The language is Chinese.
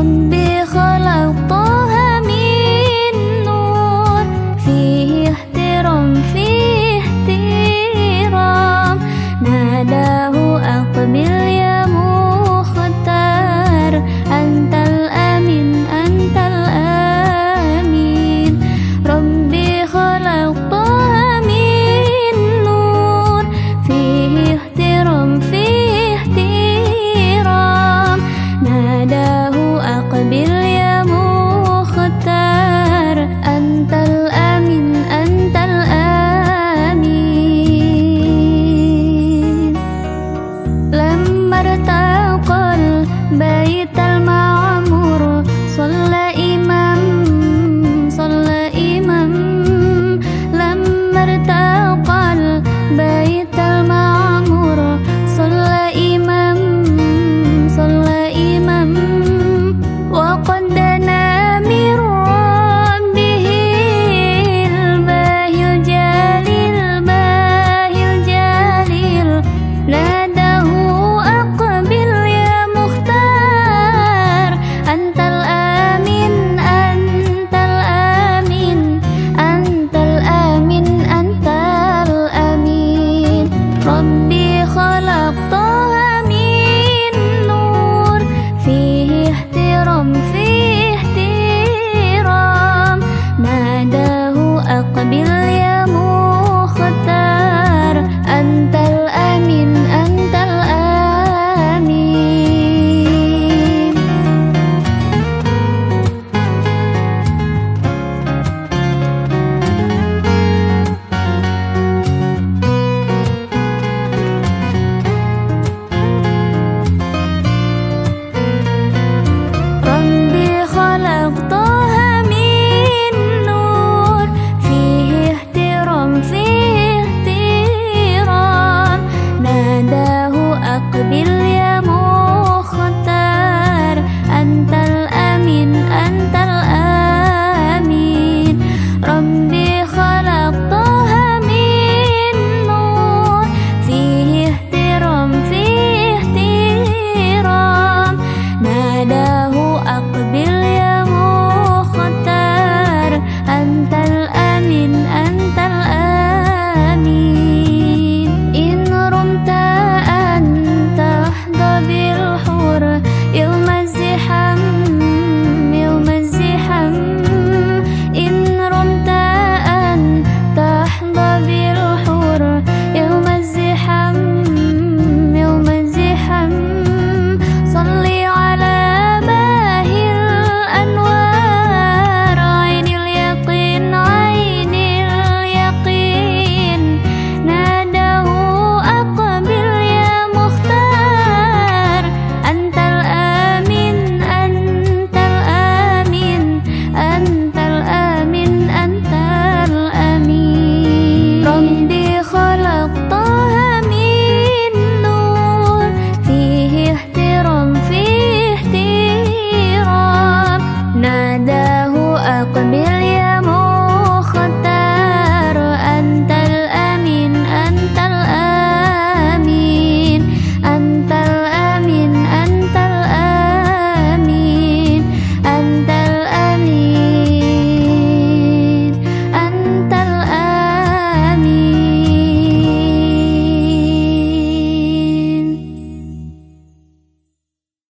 on me. 每一